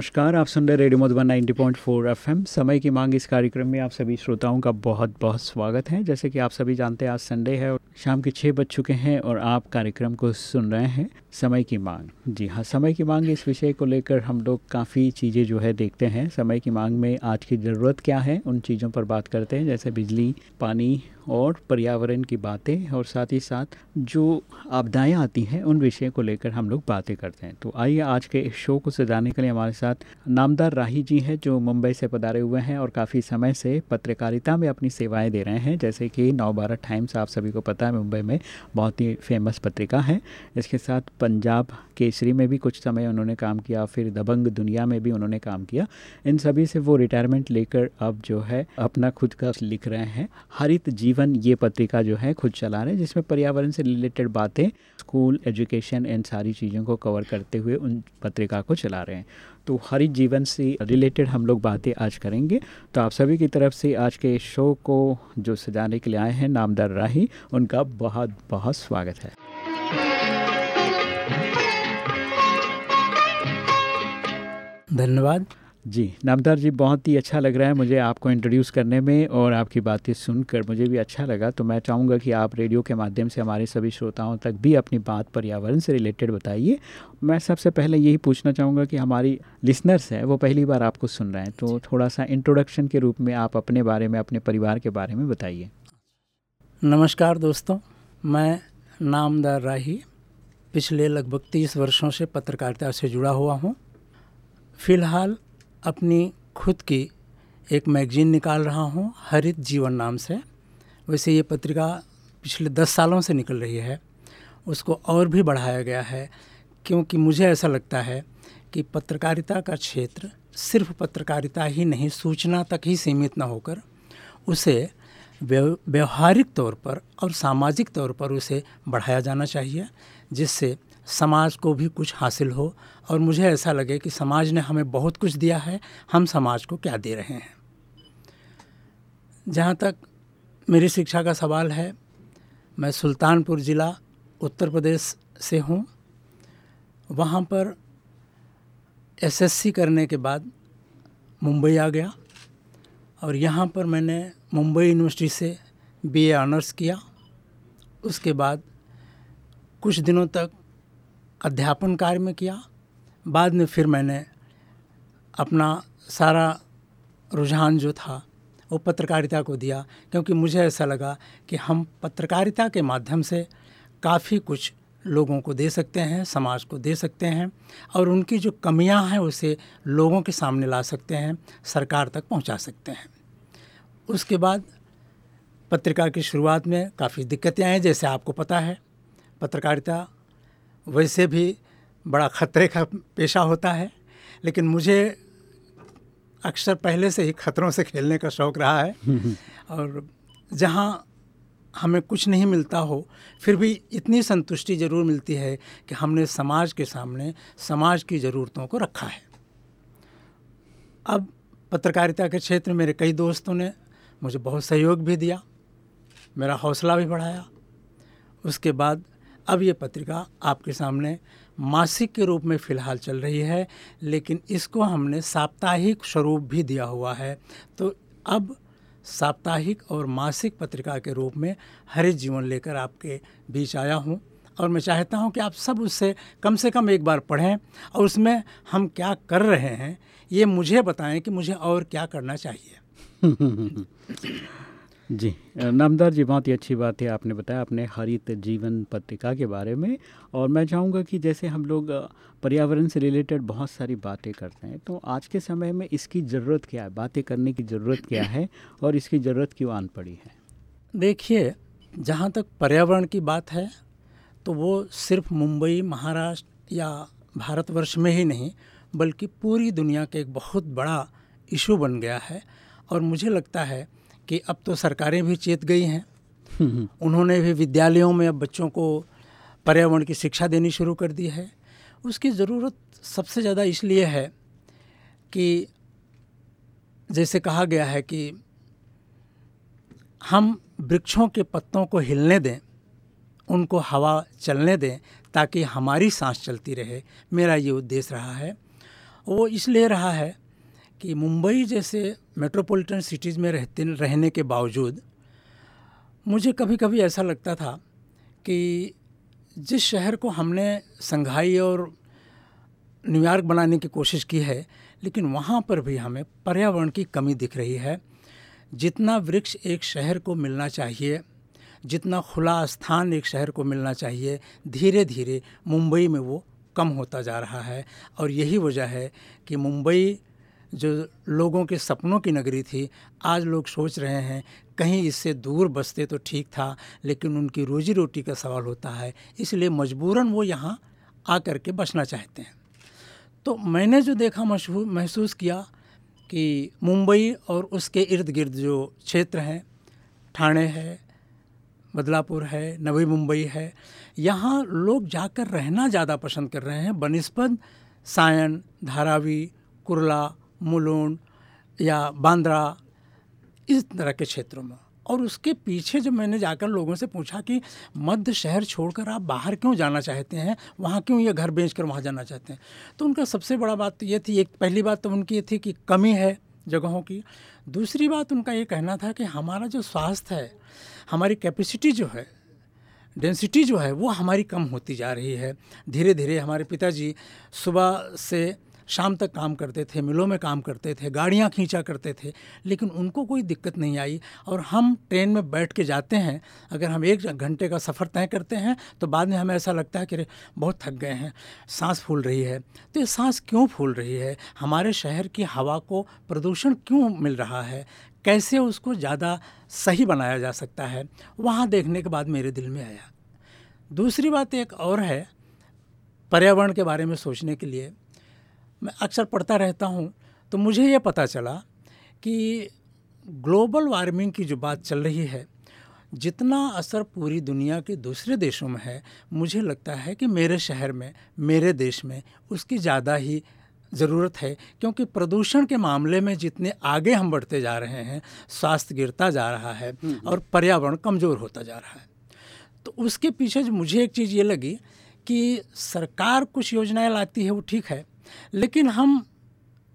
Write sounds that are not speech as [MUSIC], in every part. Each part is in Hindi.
नमस्कार, आप सुन रहे रेडियो मधुबन 90.4 एफएम। समय की मांग इस कार्यक्रम में आप सभी श्रोताओं का बहुत बहुत स्वागत है। जैसे कि आप सभी जानते हैं, आज संडे है और शाम के छः बज चुके हैं और आप कार्यक्रम को सुन रहे हैं। समय की मांग। जी हाँ समय की मांग इस विषय को लेकर हम लोग काफ़ी चीज़ें जो है देखते हैं। समय की मांग में आज की ज़रूरत क्या है, उन चीज़ों पर बात करते हैं, जैसे बिजली, पानी और पर्यावरण की बातें और साथ ही साथ जो आपदाएँ आती हैं, उन विषयों को लेकर हम लोग बातें करते हैं। तो आइए आज के इस शो को सजाने के लिए हमारे साथ नामदार राही जी हैं, जो मुंबई से पधारे हुए हैं और काफ़ी समय से पत्रकारिता में अपनी सेवाएँ दे रहे हैं। जैसे कि भारत टाइम्स आप सभी को पता है, मुंबई में बहुत ही फ़ेमस पत्रिका है। इसके साथ पंजाब केसरी में भी कुछ समय उन्होंने काम किया, फिर दबंग दुनिया में भी उन्होंने काम किया। इन सभी से वो रिटायरमेंट लेकर अब जो है, अपना खुद का लिख रहे हैं। हरित जीवन ये पत्रिका जो है, खुद चला रहे हैं, जिसमें पर्यावरण से रिलेटेड बातें स्कूल एजुकेशन इन सारी चीज़ों को कवर करते हुए उन पत्रिका को चला रहे हैं। तो हरित जीवन से रिलेटेड हम लोग बातें आज करेंगे। तो आप सभी की तरफ़ से आज के शो को जो सजाने के लिए आए हैं, नामदार राही, उनका बहुत बहुत स्वागत है। धन्यवाद। जी नामदार जी बहुत ही अच्छा लग रहा है मुझे आपको इंट्रोड्यूस करने में और आपकी बातें सुनकर। मुझे भी अच्छा लगा तो मैं चाहूँगा कि आप रेडियो के माध्यम से हमारे सभी श्रोताओं तक भी अपनी बात पर्यावरण से रिलेटेड बताइए। मैं सबसे पहले यही पूछना चाहूँगा कि हमारी लिसनर्स हैं वो पहली बार आपको सुन रहे हैं तो थोड़ा सा इंट्रोडक्शन के रूप में आप अपने बारे में अपने परिवार के बारे में बताइए। नमस्कार दोस्तों मैं नामदार राही पिछले लगभग तीस वर्षों से पत्रकारिता से जुड़ा हुआ हूँ। फ़िलहाल अपनी खुद की एक मैगजीन निकाल रहा हूँ, हरित जीवन नाम से। वैसे ये पत्रिका पिछले दस सालों से निकल रही है। उसको और भी बढ़ाया गया है, क्योंकि मुझे ऐसा लगता है कि पत्रकारिता का क्षेत्र सिर्फ़ पत्रकारिता ही नहीं, सूचना तक ही सीमित न होकर उसे व्यवहारिक तौर पर और सामाजिक तौर पर उसे बढ़ाया जाना चाहिए, जिससे समाज को भी कुछ हासिल हो और मुझे ऐसा लगे कि समाज ने हमें बहुत कुछ दिया है, हम समाज को क्या दे रहे हैं। जहाँ तक मेरी शिक्षा का सवाल है, मैं सुल्तानपुर ज़िला, उत्तर प्रदेश से हूँ। वहाँ पर एसएससी करने के बाद मुंबई आ गया और यहाँ पर मैंने मुंबई यूनिवर्सिटी से बीए ऑनर्स किया। उसके बाद कुछ दिनों तक अध्यापन कार्य में किया। बाद में फिर मैंने अपना सारा रुझान जो था, वो पत्रकारिता को दिया। क्योंकि मुझे ऐसा लगा कि हम पत्रकारिता के माध्यम से काफ़ी कुछ लोगों को दे सकते हैं, समाज को दे सकते हैं, और उनकी जो कमियाँ हैं, उसे लोगों के सामने ला सकते हैं, सरकार तक पहुँचा सकते हैं। उसके बाद पत्रिका की शुरुआत में काफ़ी दिक्कतें आई, जैसे आपको पता है, पत्रकारिता वैसे भी बड़ा ख़तरे का पेशा होता है लेकिन मुझे अक्सर पहले से ही खतरों से खेलने का शौक़ रहा है। [LAUGHS] और जहाँ हमें कुछ नहीं मिलता हो फिर भी इतनी संतुष्टि ज़रूर मिलती है कि हमने समाज के सामने समाज की ज़रूरतों को रखा है। अब पत्रकारिता के क्षेत्र में मेरे कई दोस्तों ने मुझे बहुत सहयोग भी दिया मेरा हौसला भी बढ़ाया। उसके बाद अब ये पत्रिका आपके सामने मासिक के रूप में फ़िलहाल चल रही है, लेकिन इसको हमने साप्ताहिक स्वरूप भी दिया हुआ है। तो अब साप्ताहिक और मासिक पत्रिका के रूप में हरित जीवन लेकर आपके बीच आया हूँ, और मैं चाहता हूँ कि आप सब उससे कम से कम एक बार पढ़ें, और उसमें हम क्या कर रहे हैं, ये मुझे बताएँ कि मुझे और क्या करना चाहिए। [LAUGHS] जी। नामदार जी, बहुत ही अच्छी बात है आपने बताया, अपने हरित जीवन पत्रिका के बारे में। और मैं चाहूँगा कि जैसे हम लोग पर्यावरण से रिलेटेड बहुत सारी बातें करते हैं तो आज के समय में इसकी ज़रूरत क्या है? बातें करने की ज़रूरत क्या है? और इसकी ज़रूरत क्यों आन पड़ी है? देखिए, जहाँ तक पर्यावरण की बात है तो वो सिर्फ़ मुंबई, महाराष्ट्र या भारतवर्ष में ही नहीं, बल्कि पूरी दुनिया के एक बहुत बड़ा इशू बन गया है। और मुझे लगता है कि अब तो सरकारें भी चेत गई हैं। उन्होंने भी विद्यालयों में अब बच्चों को पर्यावरण की शिक्षा देनी शुरू कर दी है। उसकी ज़रूरत सबसे ज़्यादा इसलिए है कि जैसे कहा गया है कि हम वृक्षों के पत्तों को हिलने दें उनको हवा चलने दें ताकि हमारी सांस चलती रहे। मेरा ये उद्देश्य रहा है। वो इसलिए रहा है कि मुंबई जैसे मेट्रोपॉलिटन सिटीज़ में रहते, रहने के बावजूद, मुझे कभी कभी ऐसा लगता था कि जिस शहर को हमने संघाई और न्यूयॉर्क बनाने की कोशिश की है, लेकिन वहाँ पर भी हमें पर्यावरण की कमी दिख रही है। जितना वृक्ष एक शहर को मिलना चाहिए, जितना खुला स्थान एक शहर को मिलना चाहिए धीरे धीरे मुंबई में वो कम होता जा रहा है। और यही वजह है कि मुंबई जो लोगों के सपनों की नगरी थी, आज लोग सोच रहे हैं, कहीं इससे दूर बसते तो ठीक था, लेकिन उनकी रोजी रोटी का सवाल होता है। इसलिए मजबूरन वो यहाँ आकर के बसना चाहते हैं। तो मैंने जो देखा मशहूर महसूस किया कि मुंबई और उसके इर्द गिर्द जो क्षेत्र हैं, ठाणे है, बदलापुर है, नवी मुंबई है, यहाँ लोग जाकर रहना ज़्यादा पसंद कर रहे हैं। बनस्पत, सायन, धारावी, कुरला मुलुंड या बांद्रा, इस तरह के क्षेत्रों में। और उसके पीछे जब मैंने जाकर लोगों से पूछा कि मध्य शहर छोड़कर आप बाहर क्यों जाना चाहते हैं? वहाँ क्यों ये घर बेच कर वहाँ जाना चाहते हैं? तो उनका सबसे बड़ा बात तो ये थी, एक पहली बात तो उनकी ये थी कि कमी है जगहों की। दूसरी बात उनका ये कहना था कि हमारा जो स्वास्थ्य है, हमारी कैपेसिटी जो है डेंसिटी जो है, वो हमारी कम होती जा रही है। धीरे धीरे हमारे पिताजी सुबह से शाम तक काम करते थे, मिलों में काम करते थे, गाड़ियाँ खींचा करते थे, लेकिन उनको कोई दिक्कत नहीं आई। और हम ट्रेन में बैठ के जाते हैं, अगर हम एक घंटे का सफ़र तय करते हैं तो बाद में हमें ऐसा लगता है कि बहुत थक गए हैं, सांस फूल रही है। तो ये सांस क्यों फूल रही है? हमारे शहर की हवा को प्रदूषण क्यों मिल रहा है? कैसे उसको ज़्यादा सही बनाया जा सकता है? वहाँ देखने के बाद मेरे दिल में आया। दूसरी बात एक और है, पर्यावरण के बारे में सोचने के लिए। मैं अक्सर पढ़ता रहता हूँ तो मुझे ये पता चला कि ग्लोबल वार्मिंग की जो बात चल रही है जितना असर पूरी दुनिया के दूसरे देशों में है मुझे लगता है कि मेरे शहर में मेरे देश में उसकी ज़्यादा ही ज़रूरत है क्योंकि प्रदूषण के मामले में जितने आगे हम बढ़ते जा रहे हैं स्वास्थ्य गिरता जा रहा है और पर्यावरण कमज़ोर होता जा रहा है। तो उसके पीछे मुझे एक चीज़ ये लगी कि सरकार कुछ योजनाएँ लाती है वो ठीक है लेकिन हम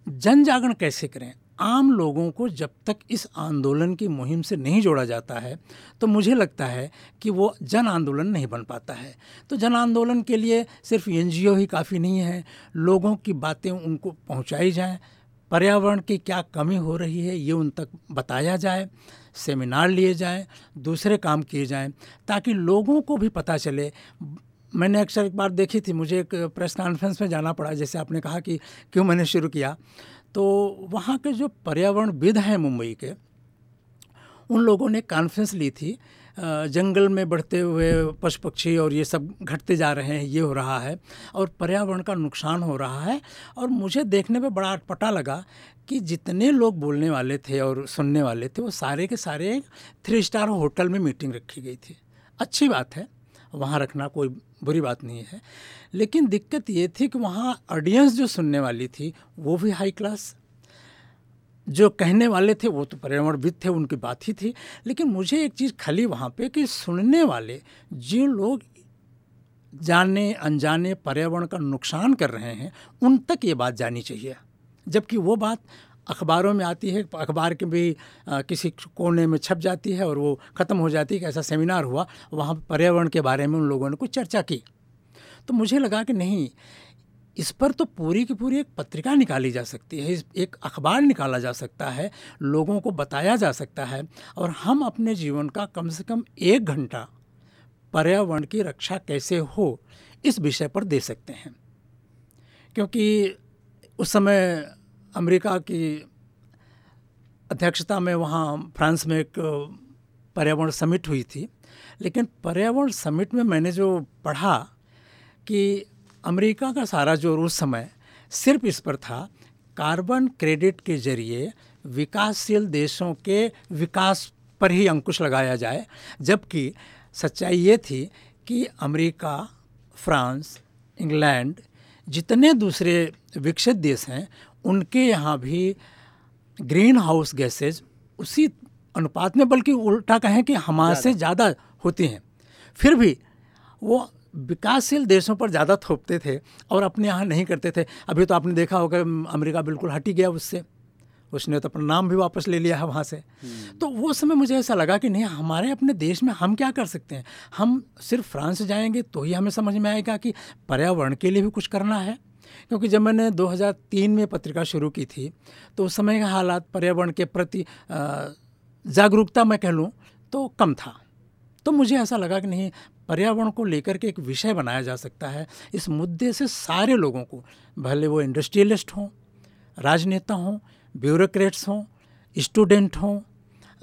जन जागरण कैसे करें? आम लोगों को जब तक इस आंदोलन की मुहिम से नहीं जोड़ा जाता है तो मुझे लगता है कि वो जन आंदोलन नहीं बन पाता है। तो जन आंदोलन के लिए सिर्फ़ एनजीओ ही काफ़ी नहीं है, लोगों की बातें उनको पहुंचाई जाएँ, पर्यावरण की क्या कमी हो रही है ये उन तक बताया जाए, सेमिनार लिए जाएँ, दूसरे काम किए जाएँ, ताकि लोगों को भी पता चले मैंने अक्सर एक बार देखी थी, मुझे एक प्रेस कॉन्फ्रेंस में जाना पड़ा, जैसे आपने कहा कि क्यों मैंने शुरू किया। तो वहाँ के जो पर्यावरणविद हैं मुंबई के, उन लोगों ने कॉन्फ्रेंस ली थी जंगल में बढ़ते हुए पशु पक्षी और ये सब घटते जा रहे हैं, ये हो रहा है, और पर्यावरण का नुकसान हो रहा है, और मुझे देखने में बड़ा अटपटा लगा कि जितने लोग बोलने वाले थे और सुनने वाले थे, वो सारे के सारे थ्री स्टार होटल में मीटिंग रखी गई थी। अच्छी बात है। वहाँ रखना कोई बुरी बात नहीं है। लेकिन दिक्कत ये थी कि वहाँ ऑडियंस जो सुनने वाली थी, वो भी हाई क्लास जो कहने वाले थे, वो तो पर्यावरणविद थे, उनकी बात ही थी। लेकिन मुझे एक चीज़ खली वहाँ पे कि सुनने वाले जो लोग जाने, अनजाने पर्यावरण का नुकसान कर रहे हैं, उन तक ये बात जानी चाहिए। जबकि वो बात अखबारों में आती है अखबार के भी आ, किसी कोने में छप जाती है और वो ख़त्म हो जाती है कि ऐसा सेमिनार हुआ। वहाँ पर्यावरण के बारे में उन लोगों ने कुछ चर्चा की। तो मुझे लगा कि नहीं इस पर तो पूरी की पूरी एक पत्रिका निकाली जा सकती है एक अखबार निकाला जा सकता है लोगों को बताया जा सकता है और हम अपने जीवन का कम से कम एक घंटा पर्यावरण की रक्षा कैसे हो इस विषय पर दे सकते हैं। क्योंकि उस समय अमेरिका की अध्यक्षता में वहाँ फ्रांस में एक पर्यावरण समिट हुई थी। लेकिन पर्यावरण समिट में मैंने जो पढ़ा कि अमेरिका का सारा ज़ोर उस समय सिर्फ़ इस पर था, कार्बन क्रेडिट के ज़रिए विकासशील देशों के विकास पर ही अंकुश लगाया जाए। जबकि सच्चाई ये थी कि अमेरिका, फ्रांस, इंग्लैंड जितने दूसरे विकसित देश हैं उनके यहाँ भी ग्रीन हाउस गैसेज उसी अनुपात में बल्कि उल्टा कहें कि हमारे से ज़्यादा होती हैं। फिर भी वो विकासशील देशों पर ज़्यादा थोपते थे और अपने यहाँ नहीं करते थे। अभी तो आपने देखा होगा अमेरिका बिल्कुल हट ही गया उससे। उसने तो अपना नाम भी वापस ले लिया है वहाँ से। तो वो समय मुझे ऐसा लगा कि नहीं हमारे अपने देश में हम क्या कर सकते हैं? हम सिर्फ़ फ्रांस जाएँगे तो ही हमें समझ में आएगा कि पर्यावरण के लिए भी कुछ करना है। क्योंकि जब मैंने 2003 में पत्रिका शुरू की थी तो उस समय के हालात, पर्यावरण के प्रति जागरूकता मैं कह लूँ तो कम था। तो मुझे ऐसा लगा कि नहीं, पर्यावरण को लेकर के एक विषय बनाया जा सकता है। इस मुद्दे से सारे लोगों को, भले वो इंडस्ट्रियलिस्ट हों, राजनेता हों, ब्यूरोक्रेट्स हों, स्टूडेंट हों,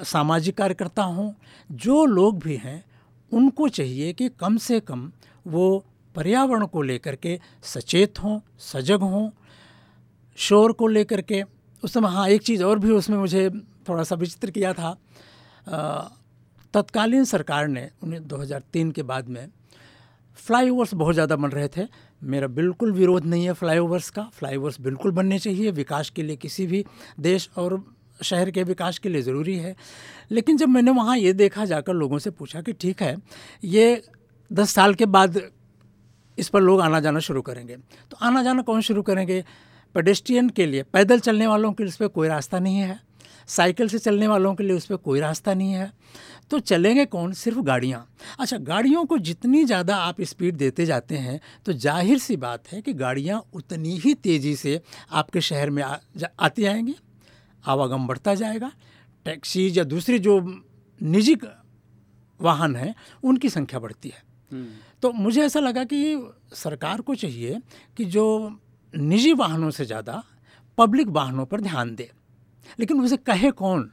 सामाजिक कार्यकर्ता हों, जो लोग भी हैं, उनको चाहिए कि कम से कम वो पर्यावरण को लेकर के सचेत हों, सजग हों, शोर को लेकर के। उस समय हाँ एक चीज़ और भी उसमें मुझे थोड़ा सा विचित्र किया था। तत्कालीन सरकार ने उन्हें 2003 के बाद में फ्लाईओवर्स बहुत ज़्यादा बन रहे थे। मेरा बिल्कुल विरोध नहीं है फ्लाईओवर्स का। फ्लाईओवर्स बिल्कुल बनने चाहिए। विकास के लिए किसी भी देश और शहर के विकास के लिए ज़रूरी है। लेकिन जब मैंने वहाँ ये देखा, जाकर लोगों से पूछा कि ठीक है, ये दस साल के बाद इस पर लोग आना जाना शुरू करेंगे। तो आना जाना कौन शुरू करेंगे? पेडेस्ट्रियन के लिए। पैदल चलने वालों के लिए उस पर कोई रास्ता नहीं है। साइकिल से चलने वालों के लिए उस पर कोई रास्ता नहीं है। तो चलेंगे कौन? सिर्फ़ गाड़ियाँ। अच्छा गाड़ियों को जितनी ज़्यादा आप स्पीड देते जाते हैं तो ज़ाहिर सी बात है कि गाड़ियाँ उतनी ही तेज़ी से आपके शहर में आ, जा, आती आएँगी। आवागम बढ़ता जाएगा। टैक्सी या दूसरी जो निजी वाहन हैं उनकी संख्या बढ़ती है। तो मुझे ऐसा लगा कि सरकार को चाहिए कि जो निजी वाहनों से ज़्यादा पब्लिक वाहनों पर ध्यान दे। लेकिन उसे कहे कौन?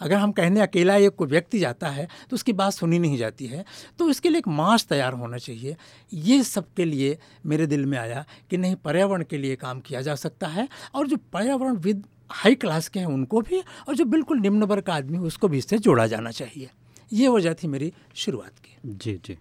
अगर हम कहने अकेला एक कोई व्यक्ति जाता है तो उसकी बात सुनी नहीं जाती है। तो इसके लिए एक मास तैयार होना चाहिए। ये सब के लिए मेरे दिल में आया कि नहीं, पर्यावरण के लिए काम किया जा सकता है और जो पर्यावरण विद हाई क्लास के हैं उनको भी और जो बिल्कुल निम्न वर्ग का आदमी उसको भी इससे जोड़ा जाना चाहिए। ये वजह थी मेरी शुरुआत की। जी जी।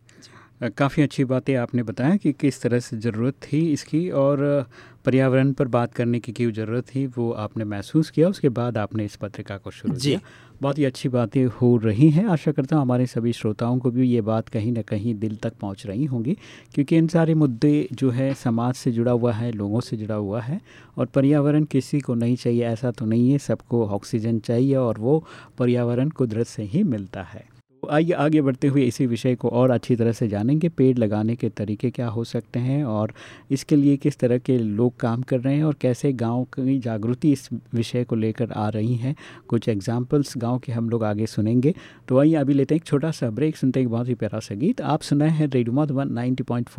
काफ़ी अच्छी बातें आपने बताया कि किस तरह से ज़रूरत थी इसकी और पर्यावरण पर बात करने की क्यों ज़रूरत थी वो आपने महसूस किया उसके बाद आपने इस पत्रिका को शुरू किया। बहुत ही अच्छी बातें हो रही हैं। आशा करता हूँ हमारे सभी श्रोताओं को भी ये बात कहीं ना कहीं दिल तक पहुँच रही होंगी क्योंकि इन सारे मुद्दे जो है समाज से जुड़ा हुआ है लोगों से जुड़ा हुआ है और पर्यावरण किसी को नहीं चाहिए ऐसा तो नहीं है सबको ऑक्सीजन चाहिए और वो पर्यावरण कुदरत से ही मिलता है। आइए, आगे बढ़ते हुए इसी विषय को और अच्छी तरह से जानेंगे। पेड़ लगाने के तरीके क्या हो सकते हैं और इसके लिए किस तरह के लोग काम कर रहे हैं और कैसे गाँव की जागृति इस विषय को लेकर आ रही हैं। कुछ एग्जाम्पल्स गाँव के हम लोग आगे सुनेंगे। तो आइए, अभी लेते हैं एक छोटा सा ब्रेक सुनते एक बहुत ही प्यारा सा गीत। आप सुनाए हैं रेडियो मधुबन नाइनटी पॉइंट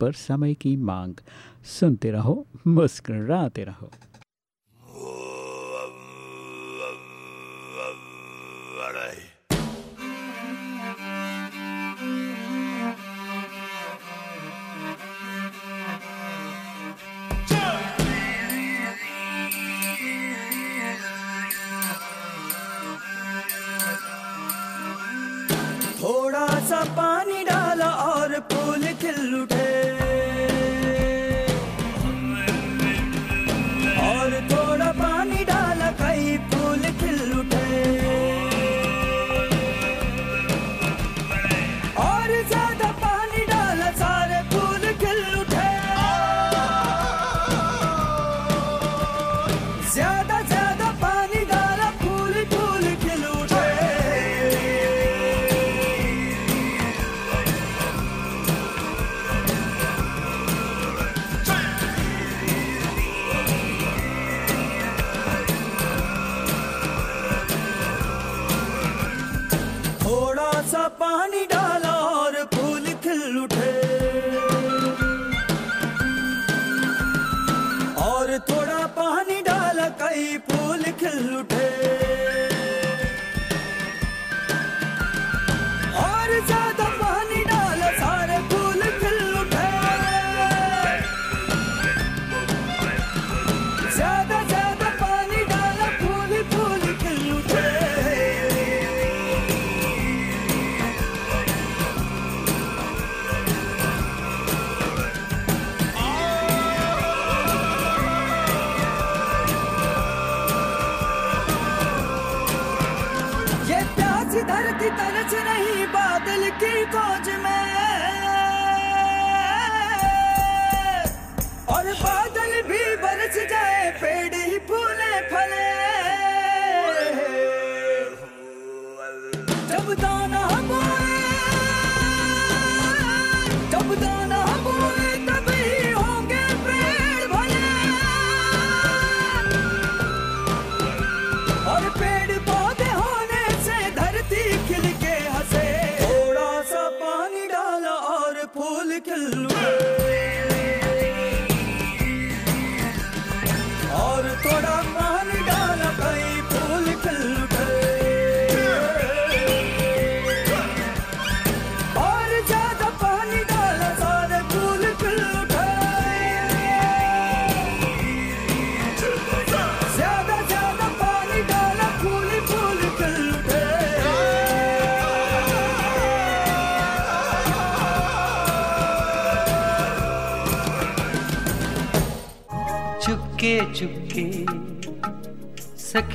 पर समय की मांग। सुनते रहो, मुस्कराते रहो।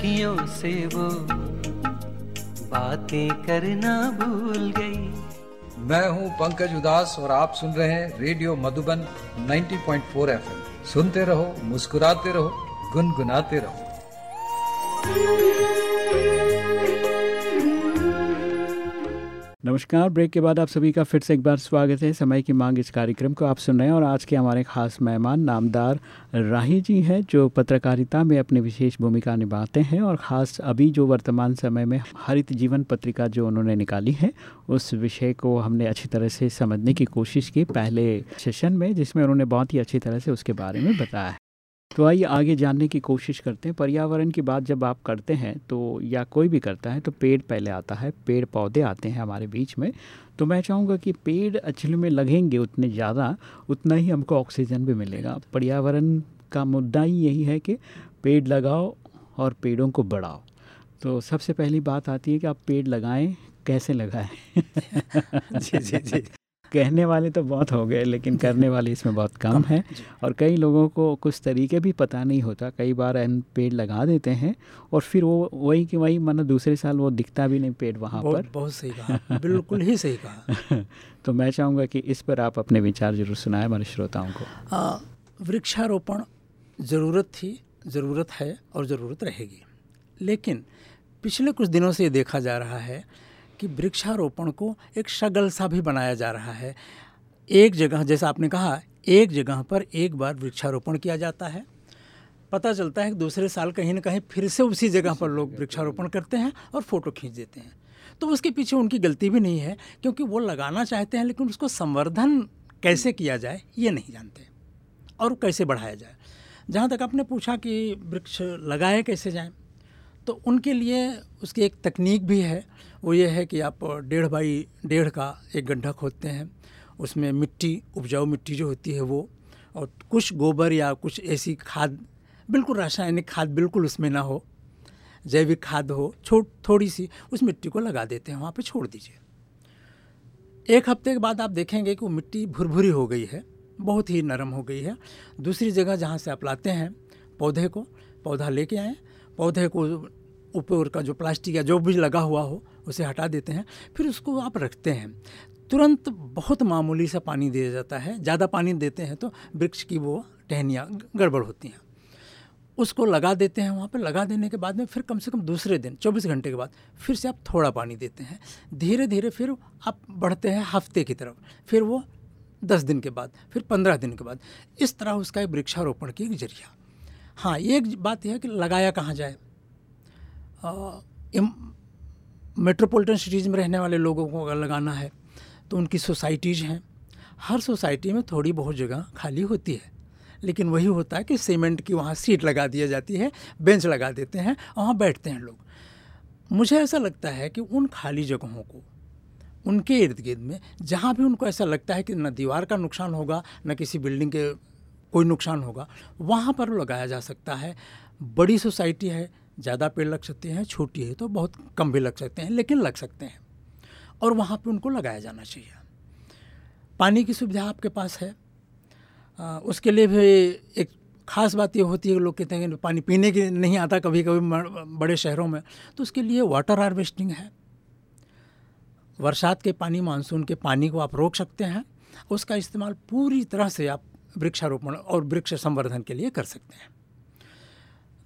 सखियों से वो बातें करना भूल गई। मैं हूँ पंकज उदास और आप सुन रहे हैं रेडियो मधुबन 90.4 एफएम। सुनते रहो, मुस्कुराते रहो, गुनगुनाते रहो। नमस्कार, ब्रेक के बाद आप सभी का फिर से एक बार स्वागत है। समय की मांग इस कार्यक्रम को आप सुन रहे हैं और आज के हमारे खास मेहमान नामदार राही जी हैं, जो पत्रकारिता में अपनी विशेष भूमिका निभाते हैं और ख़ास अभी जो वर्तमान समय में हरित जीवन पत्रिका जो उन्होंने निकाली है, उस विषय को हमने अच्छी तरह से समझने की कोशिश की पहले सेशन में, जिसमें उन्होंने बहुत ही अच्छी तरह से उसके बारे में बताया तो आइए आगे जानने की कोशिश करते हैं। पर्यावरण की बात जब आप करते हैं तो या कोई भी करता है तो पेड़ पहले आता है, पेड़ पौधे आते हैं हमारे बीच में। तो मैं चाहूँगा कि पेड़ एक्चुअली में लगेंगे उतने ज़्यादा, उतना ही हमको ऑक्सीजन भी मिलेगा। पर्यावरण का मुद्दा ही यही है कि पेड़ लगाओ और पेड़ों को बढ़ाओ। तो सबसे पहली बात आती है कि आप पेड़ लगाएँ, कैसे लगाएँ? [LAUGHS] जी जी जी। कहने वाले तो बहुत हो गए लेकिन करने वाले इसमें बहुत कम है। और कई लोगों को कुछ तरीके भी पता नहीं होता कई बार एन पेड़ लगा देते हैं और फिर वो वही कि वही मानो दूसरे साल वो दिखता भी नहीं पेड़ वहाँ पर। बहुत बहुत सही कहा बिल्कुल ही सही कहा। [LAUGHS] तो मैं चाहूँगा कि इस पर आप अपने विचार ज़रूर सुनाएँ हमारे श्रोताओं को। वृक्षारोपण ज़रूरत थी ज़रूरत है और ज़रूरत रहेगी। लेकिन पिछले कुछ दिनों से ये देखा जा रहा है कि वृक्षारोपण को एक शगल सा भी बनाया जा रहा है। एक जगह, जैसा आपने कहा, एक जगह पर एक बार वृक्षारोपण किया जाता है। पता चलता है कि दूसरे साल कहीं ना कहीं फिर से उसी जगह पर लोग वृक्षारोपण करते हैं और फ़ोटो खींच देते हैं। तो उसके पीछे उनकी गलती भी नहीं है, क्योंकि वो लगाना चाहते हैं, लेकिन उसको संवर्धन कैसे किया जाए, ये नहीं जानते। और कैसे बढ़ाया जाए? जहाँ तक आपने पूछा कि वृक्ष लगाए कैसे जाएँ तो उनके लिए उसकी एक तकनीक भी है। वो ये है कि आप डेढ़ बाई डेढ़ का एक गड्ढा खोदते हैं। उसमें मिट्टी, उपजाऊ मिट्टी जो होती है वो और कुछ गोबर या कुछ ऐसी खाद, बिल्कुल रासायनिक खाद बिल्कुल उसमें ना हो। जैविक खाद हो, छोट, थोड़ी सी उस मिट्टी को लगा देते हैं, वहाँ पे छोड़ दीजिए। एक हफ़्ते के बाद आप देखेंगे कि वो मिट्टी भुरभुरी हो गई है, बहुत ही नरम हो गई है। दूसरी जगह जहाँ से आप लाते हैं, पौधे को, पौधा लेके आएँ पौधे को ऊपर का जो प्लास्टिक या जो भी लगा हुआ हो, उसे हटा देते हैं, फिर उसको आप रखते हैं। तुरंत बहुत मामूली सा पानी दिया जाता है। ज़्यादा पानी देते हैं तो वृक्ष की वो टहनियाँ गड़बड़ होती हैं। उसको लगा देते हैं, वहाँ पर लगा देने के बाद में फिर कम से कम दूसरे दिन 24 घंटे के बाद, फिर से आप थोड़ा पानी देते हैं। धीरे धीरे फिर आप बढ़ते हैं हफ़्ते की तरफ़, फिर वो दस दिन के बाद, फिर पंद्रह दिन के बाद। इस तरह उसका एक वृक्षारोपण की एक ज़रिया। हाँ एक बात यह है कि लगाया कहाँ जाए। मेट्रोपॉलिटन सिटीज़ में रहने वाले लोगों को अगर लगाना है तो उनकी सोसाइटीज़ हैं। हर सोसाइटी में थोड़ी बहुत जगह खाली होती है, लेकिन वही होता है कि सीमेंट की वहाँ सीट लगा दिया जाती है, बेंच लगा देते हैं, वहाँ बैठते हैं लोग। मुझे ऐसा लगता है कि उन खाली जगहों को, उनके इर्द गिर्द में, जहाँ भी उनको ऐसा लगता है कि न दीवार का नुकसान होगा, न किसी बिल्डिंग के कोई नुकसान होगा। वहाँ पर लगाया जा सकता है। बड़ी सोसाइटी है ज़्यादा पेड़ लग सकते हैं छोटी है तो बहुत कम भी लग सकते हैं लेकिन लग सकते हैं। और वहाँ पे उनको लगाया जाना चाहिए। पानी की सुविधा आपके पास है। आ, उसके लिए भी एक ख़ास बात ये होती है लोग कहते हैं कि पानी पीने के नहीं आता कभी कभी बड़े शहरों में तो उसके लिए वाटर हार्वेस्टिंग है। बरसात के पानी मानसून के पानी को आप रोक सकते हैं। उसका इस्तेमाल पूरी तरह से आप वृक्षारोपण और वृक्ष संवर्धन के लिए कर सकते हैं।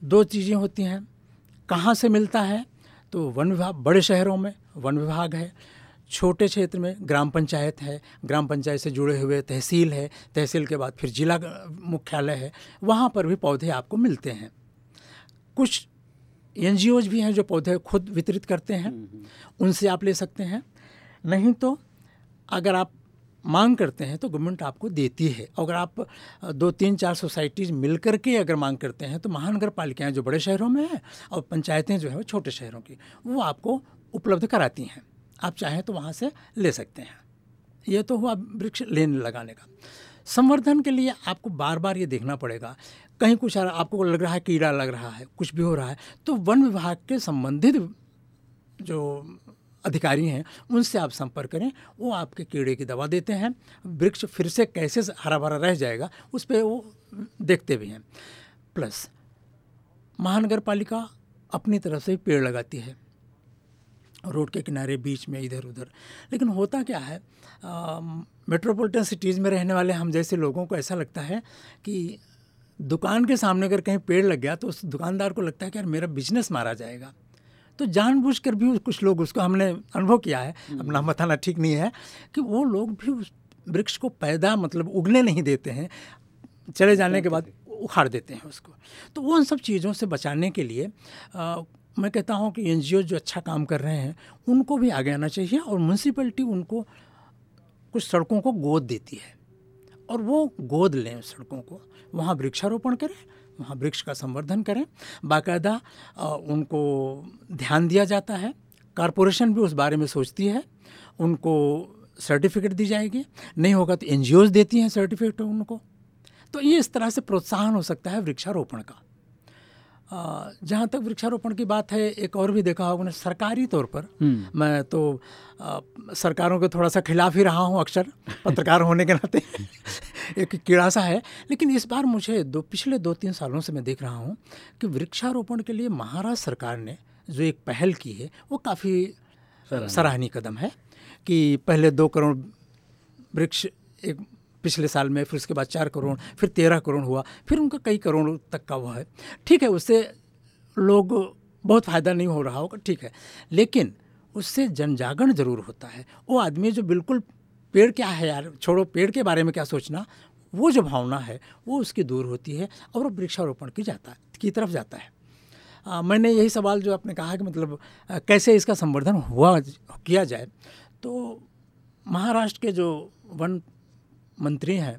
दो चीज़ें होती हैं। कहाँ से मिलता है? तो वन विभाग बड़े शहरों में वन विभाग है। छोटे क्षेत्र में ग्राम पंचायत है। ग्राम पंचायत से जुड़े हुए तहसील है। तहसील के बाद फिर जिला मुख्यालय है। वहाँ पर भी पौधे आपको मिलते हैं। कुछ एन भी हैं जो पौधे खुद वितरित करते हैं। उनसे आप ले सकते हैं। नहीं तो अगर आप मांग करते हैं तो गवर्नमेंट आपको देती है। अगर आप दो तीन चार सोसाइटीज़ मिल कर के अगर मांग करते हैं तो महानगर पालिकाएँ जो बड़े शहरों में हैं और पंचायतें जो है वो छोटे शहरों की, वो आपको उपलब्ध कराती हैं। आप चाहें तो वहाँ से ले सकते हैं। ये तो हुआ वृक्ष लेने लगाने का। संवर्धन के लिए आपको बार बार ये देखना पड़ेगा। कहीं कुछ आपको लग रहा है कीड़ा लग रहा है, कुछ भी हो रहा है तो वन विभाग के संबंधित जो अधिकारी हैं, उनसे आप संपर्क करें, वो आपके कीड़े की दवा देते हैं, वृक्ष फिर से कैसे हरा भरा रह जाएगा, उस पर वो देखते भी हैं। प्लस महानगर पालिका अपनी तरफ़ से पेड़ लगाती है, रोड के किनारे, बीच में इधर उधर लेकिन होता क्या है मेट्रोपॉलिटन सिटीज़ में रहने वाले हम जैसे लोगों को ऐसा लगता है कि दुकान के सामने अगर कहीं पेड़ लग गया तो उस दुकानदार को लगता है कि यार मेरा बिज़नेस मारा जाएगा। तो जानबूझकर भी कुछ लोग उसको हमने अनुभव किया है। अब नाम बताना ठीक नहीं है कि वो लोग भी उस वृक्ष को पैदा मतलब उगने नहीं देते हैं चले जाने के बाद उखाड़ देते हैं। उसको। तो वो उन सब चीज़ों से बचाने के लिए आ, मैं कहता हूँ कि एनजीओ जो अच्छा काम कर रहे हैं उनको भी आगे आना चाहिए और म्यूनसिपलिटी उनको कुछ सड़कों को गोद देती है। और वो गोद लें सड़कों को वहाँ वृक्षारोपण करें वहाँ वृक्ष का संवर्धन करें। बाकायदा उनको ध्यान दिया जाता है। कॉरपोरेशन भी उस बारे में सोचती है। उनको सर्टिफिकेट दी जाएगी। नहीं होगा तो एन देती हैं सर्टिफिकेट उनको। तो ये इस तरह से प्रोत्साहन हो सकता है वृक्षारोपण का। जहाँ तक वृक्षारोपण की बात है एक और भी देखा होगा सरकारी तौर पर हम्म। मैं तो आ, सरकारों के थोड़ा सा खिलाफ ही रहा हूँ अक्सर पत्रकार होने के नाते [LAUGHS] एक कीड़ा सा है लेकिन इस बार मुझे दो पिछले दो तीन सालों से मैं देख रहा हूँ कि वृक्षारोपण के लिए महाराष्ट्र सरकार ने जो एक पहल की है वो काफ़ी सराहनीय कदम है कि पहले दो करोड़ वृक्ष एक पिछले साल में फिर उसके बाद चार करोड़ फिर तेरह करोड़ हुआ फिर उनका कई करोड़ तक का वो है। ठीक है उससे लोग बहुत फ़ायदा नहीं हो रहा होगा ठीक है लेकिन उससे जन जागरण ज़रूर होता है। वो आदमी जो बिल्कुल पेड़ क्या है यार छोड़ो पेड़ के बारे में क्या सोचना वो जो भावना है वो उसकी दूर होती है और वो वृक्षारोपण की जाता की तरफ़ जाता है। आ, मैंने यही सवाल जो आपने कहा कि मतलब आ, कैसे इसका संवर्धन हुआ किया जाए तो महाराष्ट्र के जो वन मंत्री हैं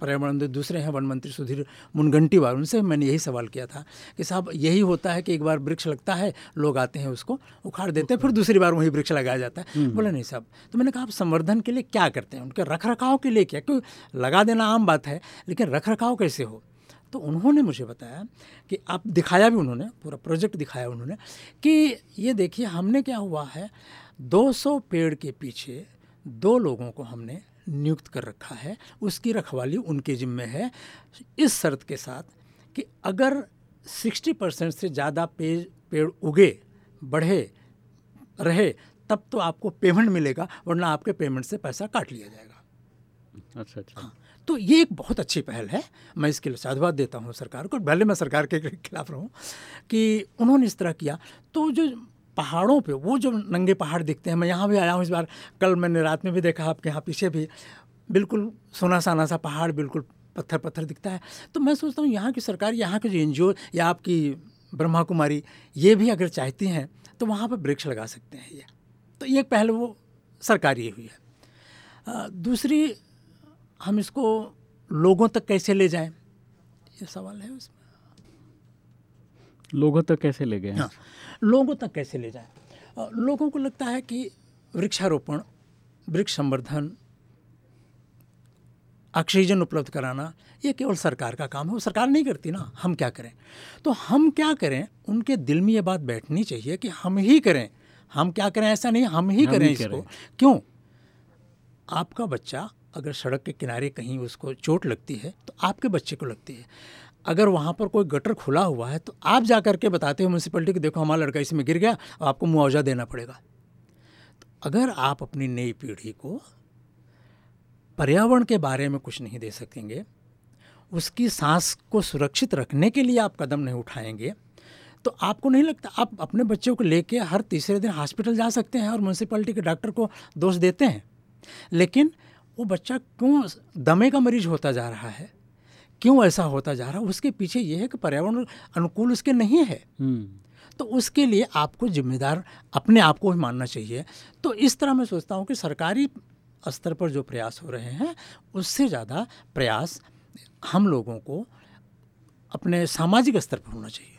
पर्यावरण दूसरे हैं वन मंत्री सुधीर मुनगंटीवार उनसे मैंने यही सवाल किया था कि साहब यही होता है कि एक बार वृक्ष लगता है लोग आते हैं उसको उखाड़ देते हैं फिर दूसरी बार वही वृक्ष लगाया जाता है। हम्म। बोला नहीं साहब। तो मैंने कहा आप संवर्धन के लिए क्या करते हैं? उनके रख रखाव के लिए क्या? क्योंकि लगा देना आम बात है लेकिन रख रखाव कैसे हो? तो उन्होंने मुझे बताया कि आप दिखाया भी उन्होंने पूरा प्रोजेक्ट दिखाया उन्होंने कि ये देखिए हमने क्या हुआ है 200 पेड़ के पीछे दो लोगों को हमने नियुक्त कर रखा है उसकी रखवाली उनके जिम्मे है। इस शर्त के साथ कि अगर 60 परसेंट से ज़्यादा पेड़ पेड़ उगे बढ़े रहे तब तो आपको पेमेंट मिलेगा वरना आपके पेमेंट से पैसा काट लिया जाएगा। अच्छा अच्छा। हाँ तो ये एक बहुत अच्छी पहल है। मैं इसके लिए साधुवाद देता हूँ सरकार को पहले मैं सरकार के खिलाफ रहूँ कि उन्होंने इस तरह किया। तो जो पहाड़ों पे, वो जो नंगे पहाड़ दिखते हैं, मैं यहाँ भी आया हूँ इस बार, कल मैंने रात में भी देखा आपके यहाँ पीछे भी, बिल्कुल सोना साना सा पहाड़, बिल्कुल पत्थर पत्थर दिखता है। तो मैं सोचता हूँ यहाँ की सरकार, यहाँ के जो एन या आपकी ब्रह्मा कुमारी ये भी अगर चाहती हैं तो वहाँ पर वृक्ष लगा सकते हैं ये। तो ये पहले, वो सरकारी हुई है। दूसरी, हम इसको लोगों तक कैसे ले जाएँ? ये सवाल है उसमें। लोगों तक कैसे ले गए हाँ? लोगों तक कैसे ले जाए? लोगों को लगता है कि वृक्षारोपण वृक्ष संवर्धन ऑक्सीजन उपलब्ध कराना ये केवल सरकार का काम है वो सरकार नहीं करती ना हम क्या करें? तो हम क्या करें? उनके दिल में ये बात बैठनी चाहिए कि हम ही करें। हम क्या करें? ऐसा नहीं हम ही हम करें ही इसको। करें। क्यों? आपका बच्चा अगर सड़क के किनारे कहीं उसको चोट लगती है तो आपके बच्चे को लगती है। अगर वहाँ पर कोई गटर खुला हुआ है तो आप जा करके बताते हो म्यूनसिपलिटी कि, देखो, हमारा लड़का इसमें गिर गया आपको मुआवजा देना पड़ेगा। तो अगर आप अपनी नई पीढ़ी को पर्यावरण के बारे में कुछ नहीं दे सकेंगे, उसकी सांस को सुरक्षित रखने के लिए आप कदम नहीं उठाएँगे तो आपको नहीं लगता, आप अपने बच्चों को लेके हर तीसरे दिन हॉस्पिटल जा सकते हैं और म्यूनसिपैलिटी के डॉक्टर को दोष देते हैं? लेकिन वो बच्चा क्यों दमे का मरीज़ होता जा रहा है? क्यों ऐसा होता जा रहा? है उसके पीछे ये है कि पर्यावरण अनुकूल उसके नहीं है। हम्म, तो उसके लिए आपको जिम्मेदार अपने आप को ही मानना चाहिए। तो इस तरह मैं सोचता हूँ कि सरकारी स्तर पर जो प्रयास हो रहे हैं उससे ज़्यादा प्रयास हम लोगों को अपने सामाजिक स्तर पर होना चाहिए।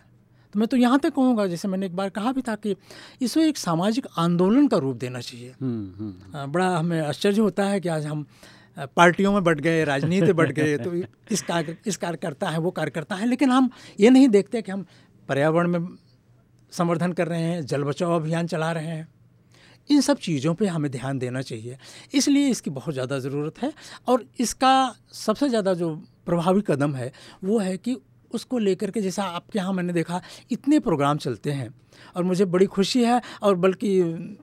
तो मैं तो यहाँ तक कहूँगा जैसे मैंने एक बार कहा भी था कि इसको एक सामाजिक आंदोलन का रूप देना चाहिए। हम्म, हम्म, अ, बड़ा हमें आश्चर्य होता है कि आज हम पार्टियों में बढ़ गए, राजनीति बढ़ गए तो इस कार्य, इस कार्यकर्ता है, वो कार्यकर्ता है, लेकिन हम ये नहीं देखते कि हम पर्यावरण में संवर्धन कर रहे हैं, जल बचाव अभियान चला रहे हैं। इन सब चीज़ों पे हमें ध्यान देना चाहिए। इसलिए इसकी बहुत ज़्यादा ज़रूरत है और इसका सबसे ज़्यादा जो प्रभावी कदम है, वो है कि उसको लेकर के जैसा आपके यहाँ मैंने देखा इतने प्रोग्राम चलते हैं। और मुझे बड़ी खुशी है और बल्कि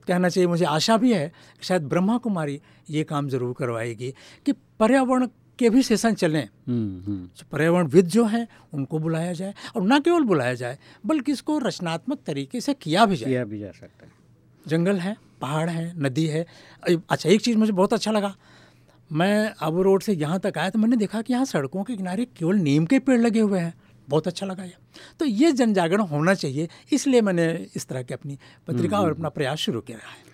कहना चाहिए मुझे आशा भी है शायद ब्रह्मा कुमारी ये काम ज़रूर करवाएगी कि पर्यावरण के भी सेशन चलें। जो पर्यावरणविद जो हैं उनको बुलाया जाए और ना केवल बुलाया जाए बल्कि इसको रचनात्मक तरीके से किया भी जाए। किया भी जा सकता है। जंगल है पहाड़ है नदी है। अच्छा एक चीज़ मुझे बहुत अच्छा लगा मैं आबू रोड से यहाँ तक आया तो मैंने देखा कि यहाँ सड़कों के किनारे केवल नीम के पेड़ लगे हुए हैं। बहुत अच्छा लगा ये। तो ये जन जागरण होना चाहिए इसलिए मैंने इस तरह की अपनी पत्रिका और अपना प्रयास शुरू किया है।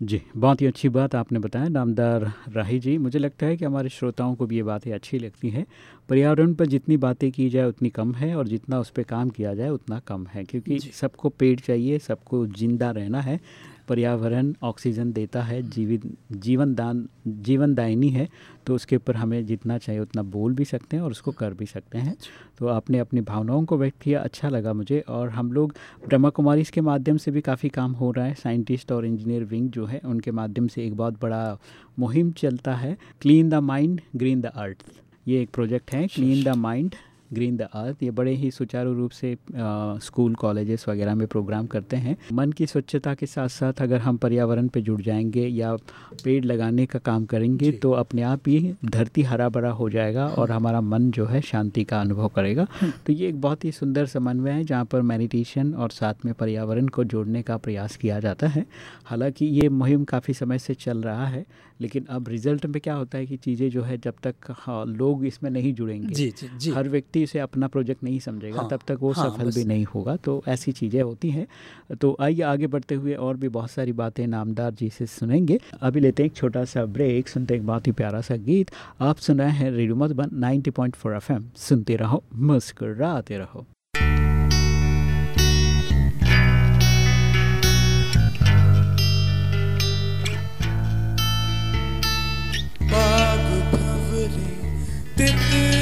जी बहुत ही अच्छी बात आपने बताया नामदार राही जी। मुझे लगता है कि हमारे श्रोताओं को भी ये बातें अच्छी लगती हैं। पर्यावरण पर जितनी बातें की जाए उतनी कम है और जितना उस पर काम किया जाए उतना कम है क्योंकि सबको पेड़ चाहिए सबको ज़िंदा रहना है। पर्यावरण ऑक्सीजन देता है जीवित जीवन दान जीवन दायनी है तो उसके ऊपर हमें जितना चाहिए उतना बोल भी सकते हैं और उसको कर भी सकते हैं। तो आपने अपनी भावनाओं को व्यक्त किया अच्छा लगा मुझे और हम लोग ब्रह्मा कुमारी के माध्यम से भी काफ़ी काम हो रहा है। साइंटिस्ट और इंजीनियर विंग जो है उनके माध्यम से एक बहुत बड़ा मुहिम चलता है clean the mind green the earth. ये एक प्रोजेक्ट है clean the mind. Green the earth ये बड़े ही सुचारू रूप से स्कूल कॉलेजेस वगैरह में प्रोग्राम करते हैं। मन की स्वच्छता के साथ साथ अगर हम पर्यावरण पे जुड़ जाएँगे या पेड़ लगाने का काम करेंगे तो अपने आप ही धरती हरा भरा हो जाएगा और हमारा मन जो है शांति का अनुभव करेगा। तो ये एक बहुत ही सुंदर समन्वय है जहाँ पर मेडिटेशन और साथ में पर्यावरण को जोड़ने का प्रयास किया जाता है। हालाँकि ये मुहिम काफ़ी समय से चल रहा है लेकिन अब रिज़ल्ट में क्या होता है कि चीज़ें जो है जब तक हाँ, लोग इसमें नहीं जुड़ेंगे। जी जी जी। हर व्यक्ति इसे अपना प्रोजेक्ट नहीं समझेगा हाँ, तब तक वो हाँ, सफल भी नहीं होगा तो ऐसी चीज़ें होती हैं। तो आइए आगे बढ़ते हुए और भी बहुत सारी बातें नामदार जी से सुनेंगे। अभी लेते हैं एक छोटा सा ब्रेक सुनते हैं एक बहुत ही प्यारा सा गीत। आप सुन रहे हैं रेडियो मधुबन 90.4 एफएम। सुनते रहो मुस्कुराते रहो। did, did.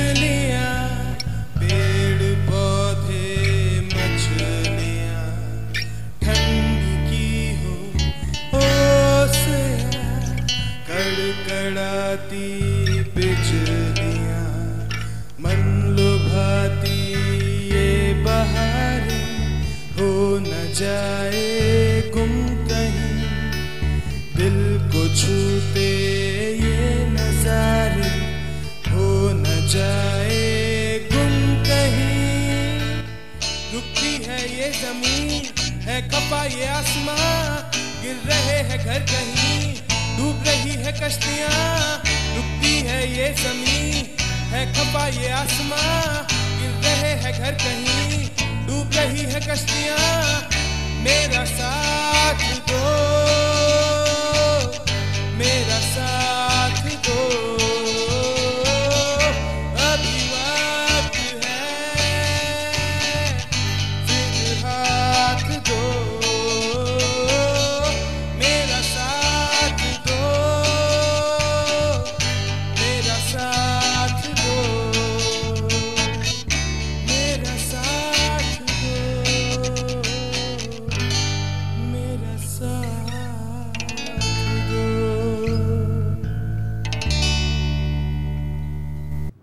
है खपा ये आसमां, गिर रहे हैं घर कहीं, डूब रही है कश्तियाँ रुकती है ये ज़मीन, है खपा ये आसमां, गिर रहे हैं घर कहीं, डूब रही है कश्तियाँ, मेरा साथ दो, मेरा साथ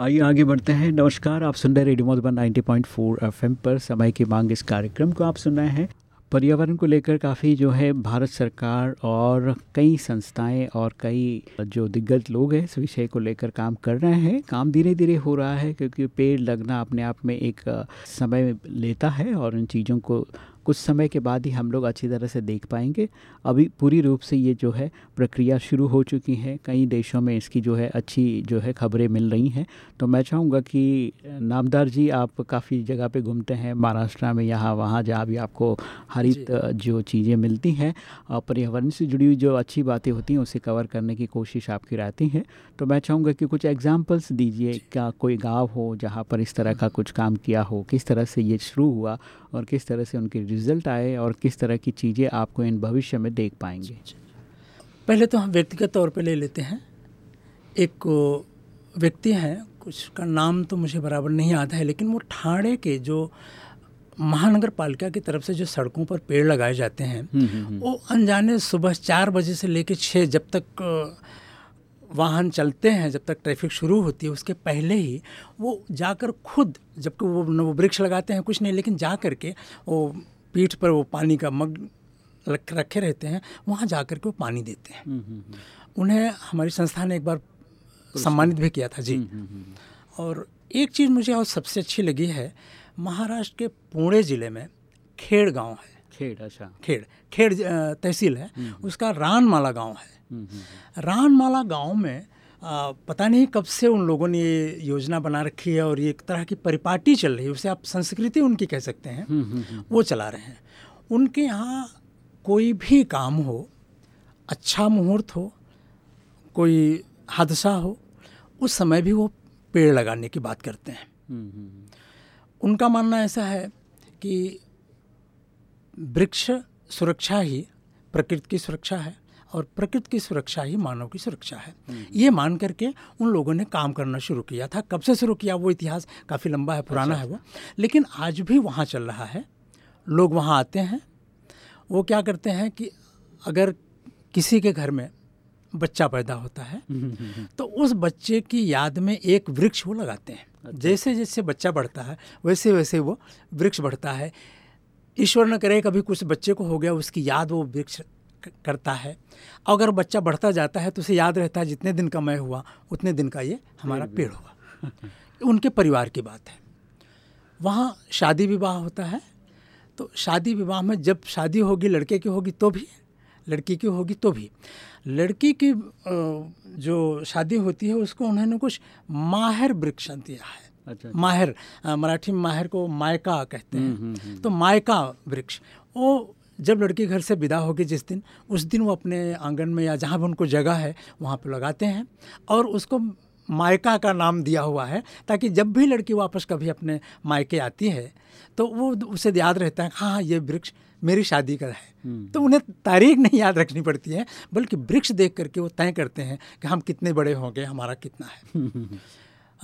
आइए आगे बढ़ते हैं। नमस्कार, आप सुन रहे रेडियो मधुबन 90.4 एफएम पर समय की मांग इस कार्यक्रम को आप सुन रहे हैं। पर्यावरण को लेकर काफ़ी जो है भारत सरकार और कई संस्थाएँ और कई जो दिग्गज लोग हैं, इस विषय को लेकर काम कर रहे हैं। काम धीरे धीरे हो रहा है क्योंकि पेड़ लगना अपने आप में एक समय लेता है और इन चीज़ों को कुछ समय के बाद ही हम लोग अच्छी तरह से देख पाएँगे। अभी पूरी रूप से ये जो है प्रक्रिया शुरू हो चुकी है। कई देशों में इसकी जो है अच्छी जो है खबरें मिल रही हैं। तो मैं चाहूँगा कि नामदार जी आप काफ़ी जगह पे घूमते हैं महाराष्ट्र में यहाँ वहाँ जहाँ भी आपको हरित जो। चीज़ें मिलती हैं पर्यावरण से जुड़ी हुई जो अच्छी बातें होती हैं उसे कवर करने की कोशिश आपकी रहती है। तो मैं चाहूँगा कि कुछ एग्जाम्पल्स दीजिए क्या कोई गाँव हो जहाँ पर इस तरह का कुछ काम किया हो किस तरह से ये शुरू हुआ और किस तरह से उनके रिज़ल्ट आए और किस तरह की चीज़ें आपको इन भविष्य में देख पाएँगे? पहले तो हम व्यक्तिगत तौर पे ले लेते हैं। एक व्यक्ति हैं कुछ का नाम तो मुझे बराबर नहीं आता है लेकिन वो ठाणे के जो महानगर पालिका की तरफ़ से जो सड़कों पर पेड़ लगाए जाते हैं वो अनजाने सुबह चार बजे से लेकर छः जब तक वाहन चलते हैं जब तक ट्रैफ़िक शुरू होती है उसके पहले ही वो जाकर खुद जबकि वो वो वृक्ष लगाते हैं कुछ नहीं लेकिन जा कर के वो पीठ पर वो पानी का मग रख रखे रहते हैं वहाँ जा कर के वो पानी देते हैं। उन्हें हमारी संस्था ने एक बार सम्मानित भी किया था जी। और एक चीज़ मुझे और सबसे अच्छी लगी है महाराष्ट्र के पुणे ज़िले में खेड़ गाँव है। खेड़ अच्छा। खेड़ खेड़ तहसील है। उसका रानमाला गाँव है। रानमाला गाँव में आ, पता नहीं कब से उन लोगों ने ये योजना बना रखी है और ये एक तरह की परिपाटी चल रही है उसे आप संस्कृति उनकी कह सकते हैं। वो चला रहे हैं। उनके यहाँ कोई भी काम हो अच्छा मुहूर्त हो कोई हादसा हो उस समय भी वो पेड़ लगाने की बात करते हैं। उनका मानना ऐसा है कि वृक्ष सुरक्षा ही प्रकृति की सुरक्षा है और प्रकृति की सुरक्षा ही मानव की सुरक्षा है। ये मान करके उन लोगों ने काम करना शुरू किया था। कब से शुरू किया वो इतिहास काफ़ी लंबा है पुराना है वो। लेकिन आज भी वहाँ चल रहा है। लोग वहाँ आते हैं। वो क्या करते हैं कि अगर किसी के घर में बच्चा पैदा होता है तो उस बच्चे की याद में एक वृक्ष वो लगाते हैं। जैसे जैसे बच्चा बढ़ता है वैसे वैसे वो वृक्ष बढ़ता है। ईश्वर न करे कभी कुछ बच्चे को हो गया उसकी याद वो वृक्ष करता है। अगर बच्चा बढ़ता जाता है तो उसे याद रहता है जितने दिन का मैं हुआ उतने दिन का ये हमारा पेड़ हुआ। [LAUGHS] उनके परिवार की बात है। वहाँ शादी विवाह होता है। तो शादी विवाह में जब शादी होगी लड़के की होगी तो भी लड़की की होगी तो भी। लड़की की जो शादी होती है उसको उन्होंने कुछ माहिर वृक्ष दिया है। अच्छा माहिर मराठी में माहिर को मायका कहते हैं। तो मायका वृक्ष वो जब लड़की घर से विदा होगी जिस दिन उस दिन वो अपने आँगन में या जहाँ भी उनको जगह है वहाँ पर लगाते हैं और उसको मायका का नाम दिया हुआ है ताकि जब भी लड़की वापस कभी अपने मायके आती है तो वो उसे याद रहता है हाँ हाँ ये वृक्ष मेरी शादी का है। तो उन्हें तारीख नहीं याद रखनी पड़ती है बल्कि वृक्ष देख करके वो तय करते हैं कि हम कितने बड़े होंगे हमारा कितना है।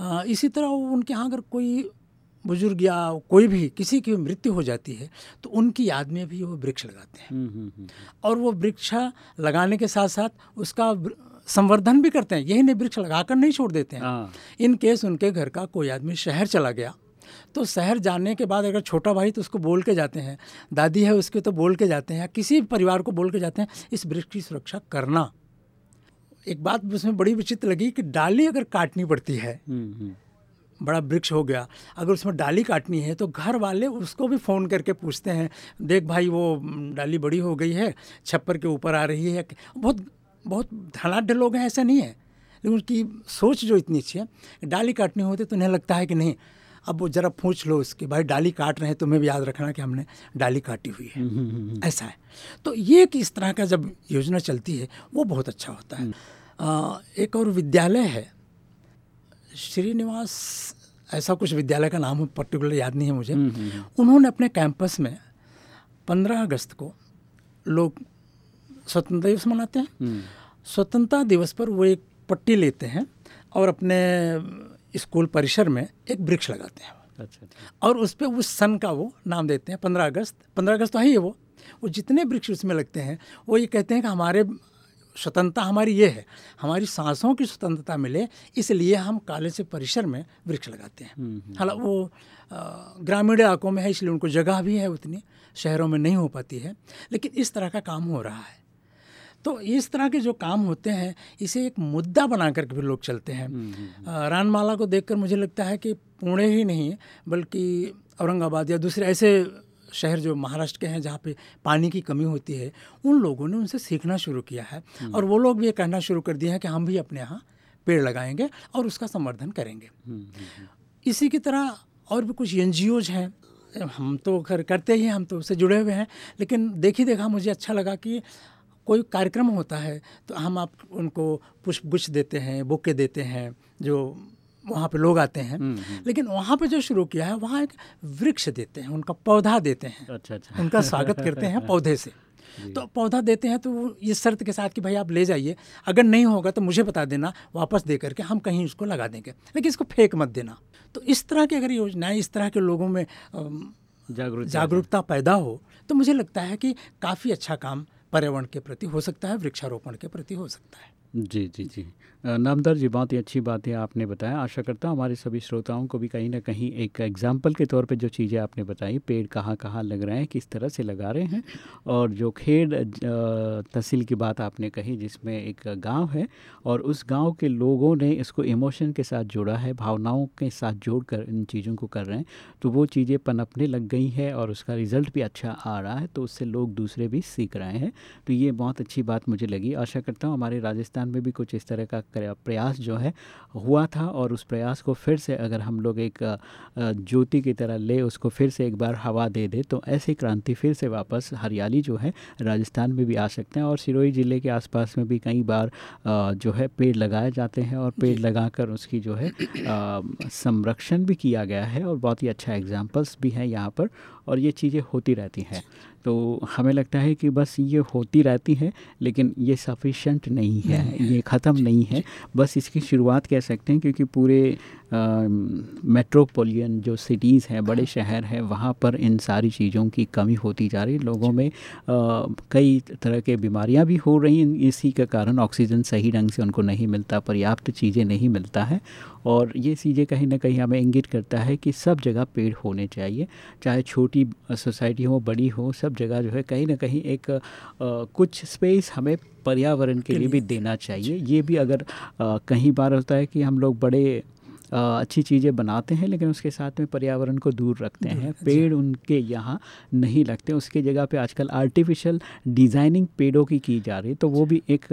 [LAUGHS] आ, इसी तरह वो उनके यहाँ अगर कोई बुज़ुर्ग या कोई भी किसी की मृत्यु हो जाती है तो उनकी याद में भी वो वृक्ष लगाते हैं। और वो वृक्ष लगाने के साथ साथ उसका संवर्धन भी करते हैं। यही नहीं वृक्ष लगाकर नहीं छोड़ देते हैं। हाँ। इन केस उनके घर का कोई आदमी शहर चला गया तो शहर जाने के बाद अगर छोटा भाई तो उसको बोल के जाते हैं दादी है उसके तो बोल के जाते हैं किसी भी परिवार को बोल के जाते हैं इस वृक्ष की सुरक्षा करना। एक बात उसमें बड़ी विचित्र लगी कि डाली अगर काटनी पड़ती है बड़ा वृक्ष हो गया। अगर उसमें डाली काटनी है तो घर वाले उसको भी फ़ोन करके पूछते हैं देख भाई वो डाली बड़ी हो गई है छप्पर के ऊपर आ रही है। बहुत बहुत धनाढ़ लोग हैं ऐसा नहीं है। लेकिन उनकी सोच जो इतनी अच्छी है डाली काटनी होती तो उन्हें लगता है कि नहीं अब वो ज़रा पूछ लो उसके भाई डाली काट रहे हैं तुम्हें भी याद रखना कि हमने डाली काटी हुई है। ऐसा है। तो ये कि इस तरह का जब योजना चलती है वो बहुत अच्छा होता है। आ, एक और विद्यालय है श्रीनिवास ऐसा कुछ विद्यालय का नाम पर्टिकुलर याद नहीं है मुझे। उन्होंने अपने कैंपस में पंद्रह अगस्त को लोग स्वतंत्रता दिवस मनाते हैं। स्वतंत्रता दिवस पर वो एक पट्टी लेते हैं और अपने स्कूल परिसर में एक वृक्ष लगाते हैं। अच्छा और उस पर उस सन का वो नाम देते हैं पंद्रह अगस्त। पंद्रह अगस्त तो है ही है वो। वो जितने वृक्ष उसमें लगते हैं वो ये कहते हैं कि हमारे स्वतंत्रता हमारी ये है हमारी सांसों की स्वतंत्रता मिले इसलिए हम काले से परिसर में वृक्ष लगाते हैं। हालाँकि वो ग्रामीण इलाकों में है इसलिए उनको जगह भी है उतनी शहरों में नहीं हो पाती है लेकिन इस तरह का काम हो रहा है। तो इस तरह के जो काम होते हैं इसे एक मुद्दा बना करके भी लोग चलते हैं। रानमाला को देखकर मुझे लगता है कि पुणे ही नहीं बल्कि औरंगाबाद या दूसरे ऐसे शहर जो महाराष्ट्र के हैं जहाँ पे पानी की कमी होती है उन लोगों ने उनसे सीखना शुरू किया है। और वो लोग भी ये कहना शुरू कर दिए हैं कि हम भी अपने यहाँ पेड़ लगाएँगे और उसका संवर्धन करेंगे। इसी की तरह और भी कुछ एन हैं हम तो खैर करते ही हैं हम तो उससे जुड़े हुए हैं लेकिन देखी देखा मुझे अच्छा लगा कि कोई कार्यक्रम होता है तो हम आप उनको पुष्प गुच्छ देते हैं बुके देते हैं जो वहाँ पे लोग आते हैं लेकिन वहाँ पे जो शुरू किया है वहाँ एक वृक्ष देते हैं उनका पौधा देते हैं। अच्छा अच्छा। उनका स्वागत करते हैं पौधे से। तो पौधा देते हैं तो वो इस शर्त के साथ कि भाई आप ले जाइए अगर नहीं होगा तो मुझे बता देना वापस दे करके हम कहीं उसको लगा देंगे। लेकिन इसको फेंक मत देना। तो इस तरह की अगर योजनाएँ इस तरह के लोगों में जागरूक जागरूकता पैदा हो तो मुझे लगता है कि काफ़ी अच्छा काम पर्यावरण के प्रति हो सकता है वृक्षारोपण के प्रति हो सकता है। जी जी जी। नामदार जी, बहुत ही अच्छी बात आपने बताया। आशा करता हूँ हमारे सभी श्रोताओं को भी कहीं ना कहीं एक एग्ज़ाम्पल के तौर पे जो चीज़ें आपने बताई, पेड़ कहाँ कहाँ लग रहे हैं, किस तरह से लगा रहे हैं और जो खेड़ तहसील की बात आपने कही जिसमें एक गाँव है और उस गाँव के लोगों ने इसको इमोशन के साथ जोड़ा है, भावनाओं के साथ जोड़ कर इन चीज़ों को कर रहे हैं तो वो चीज़ें पनपने लग गई हैं और उसका रिज़ल्ट भी अच्छा आ रहा है तो उससे लोग दूसरे भी सीख रहे हैं। तो ये बहुत अच्छी बात मुझे लगी। आशा करता हूँ हमारे राजस्थान में भी कुछ इस तरह का प्रयास जो है हुआ था और उस प्रयास को फिर से अगर हम लोग एक ज्योति की तरह ले उसको फिर से एक बार हवा दे दे तो ऐसी क्रांति फिर से वापस हरियाली जो है राजस्थान में भी आ सकते हैं और सिरोही ज़िले के आसपास में भी कई बार जो है पेड़ लगाए जाते हैं और पेड़ लगाकर उसकी जो है संरक्षण भी किया गया है और बहुत ही अच्छा एग्जाम्पल्स भी हैं यहाँ पर और ये चीज़ें होती रहती हैं। तो हमें लगता है कि बस ये होती रहती है लेकिन ये सफिशेंट नहीं है ये ख़त्म नहीं है। बस इसकी शुरुआत कह सकते हैं क्योंकि पूरे मेट्रोपोलियन जो सिटीज़ हैं बड़े शहर हैं वहाँ पर इन सारी चीज़ों की कमी होती जा रही है। लोगों में अ, कई तरह के बीमारियाँ भी हो रही हैं। इसी के कारण ऑक्सीजन सही ढंग से उनको नहीं मिलता पर्याप्त चीज़ें नहीं मिलता है। और ये चीज़ें कहीं ना कहीं हमें इंगित करता है कि सब जगह पेड़ होने चाहिए। चाहे छोटी सोसाइटी हो बड़ी हो सब जगह जो है कहीं ना कहीं एक अ, कुछ स्पेस हमें पर्यावरण के लिए भी देना चाहिए। ये भी अगर अ, कहीं बार होता है कि हम लोग बड़े अच्छी चीज़ें बनाते हैं लेकिन उसके साथ में पर्यावरण को दूर रखते हैं। पेड़ उनके यहाँ नहीं लगते उसकी जगह पे आजकल आर्टिफिशियल डिज़ाइनिंग पेड़ों की की जा रही है तो वो भी एक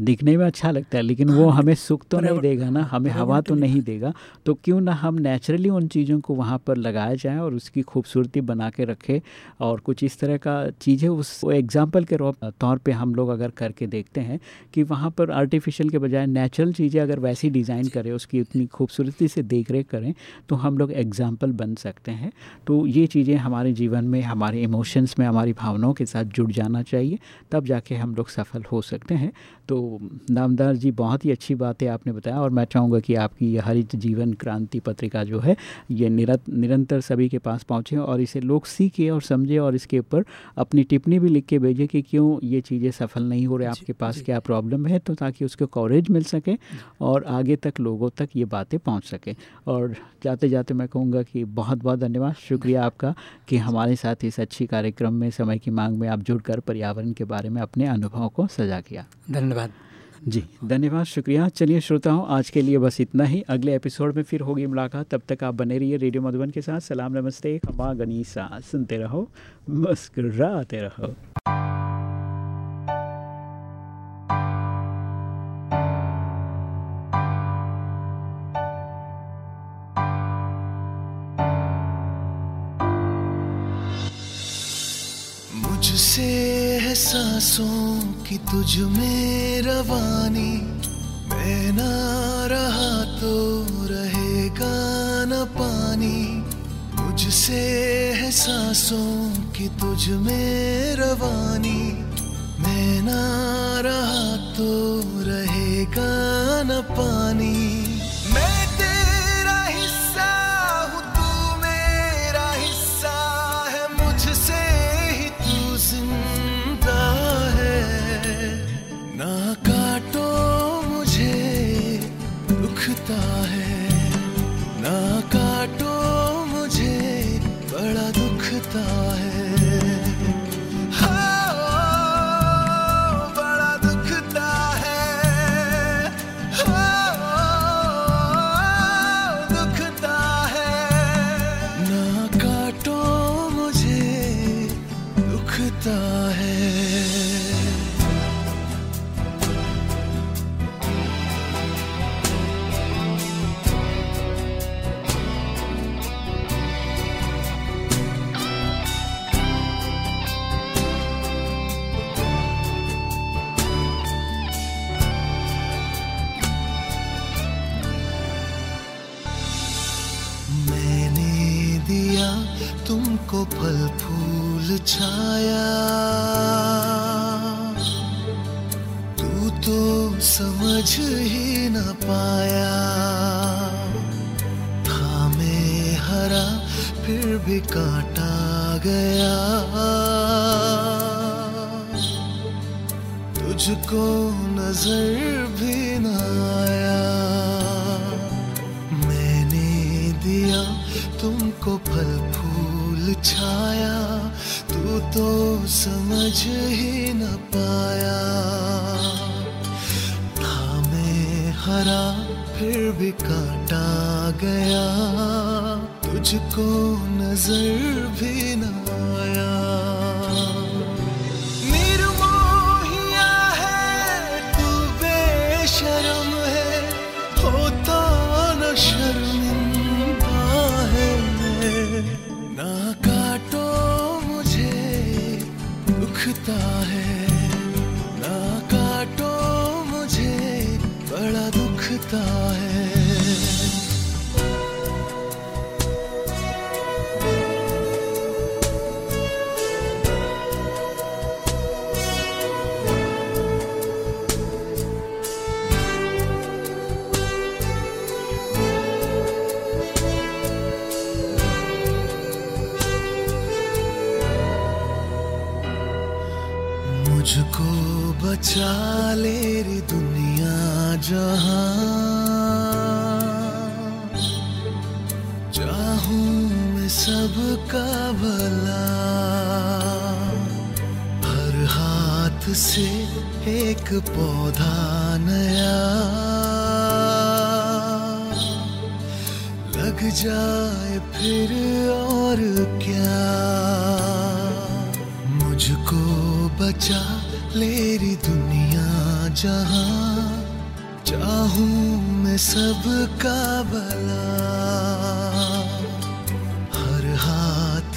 दिखने में अच्छा लगता है लेकिन वो हमें सुख तो नहीं देगा ना हमें हवा तो नहीं देगा तो क्यों ना हम नेचुरली उन चीज़ों को वहाँ पर लगाया जाए और उसकी खूबसूरती बना के रखें और कुछ इस तरह का चीज़ें उस एग्ज़ाम्पल के तौर पर हम लोग अगर करके देखते हैं कि वहाँ पर आर्टिफिशियल के बजाय नेचुरल चीज़ें अगर वैसी डिज़ाइन करें उसकी उतनी खूबसूरती से देख रेख करें तो हम लोग एग्ज़ाम्पल बन सकते हैं। तो ये चीज़ें हमारे जीवन में, हमारे इमोशंस में, हमारी भावनाओं के साथ जुड़ जाना चाहिए, तब जाके हम लोग सफल हो सकते हैं। तो नामदार जी बहुत ही अच्छी बात है आपने बताया और मैं चाहूँगा कि आपकी ये हरित जीवन क्रांति पत्रिका जो है ये निरत निरंतर सभी के पास पहुँचे और इसे लोग सीखें और समझें और इसके ऊपर अपनी टिप्पणी भी लिख के भेजें कि क्यों ये चीज़ें सफल नहीं हो रही आपके पास क्या प्रॉब्लम है तो ताकि उसको कवरेज मिल सके और आगे तक लोगों तक ये बातें पहुँच सके। और जाते जाते मैं कहूँगा कि बहुत बहुत धन्यवाद। शुक्रिया आपका कि हमारे साथ इस अच्छी कार्यक्रम में समय की मांग में आप जुड़कर पर्यावरण के बारे में अपने अनुभव को सजा किया। धन्यवाद। जी धन्यवाद शुक्रिया। चलिए श्रोताओं आज के लिए बस इतना ही। अगले एपिसोड में फिर होगी मुलाकात। तब तक आप बने रहिए रेडियो मधुबन के साथ। सलाम नमस्ते खमा गनीसा। सुनते रहो मुस्कुराते रहो। मुझसे है सांसों की तुझ में रवानी, मैं ना रहा तो रहेगा न पानी। मुझसे है सांसों की तुझ में रवानी, मैं ना रहा तो रहेगा न पानी।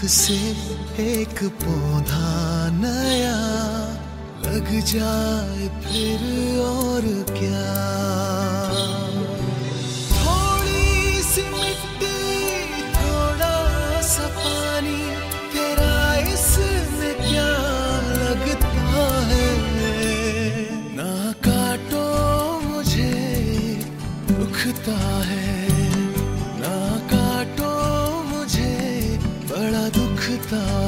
से एक पौधा नया लग जाए फिर और क्या? थोड़ी सी मिट्टी, थोड़ा सा पानी तेरा इसमें क्या लगता है? ना काटो मुझे, दुखता Oh.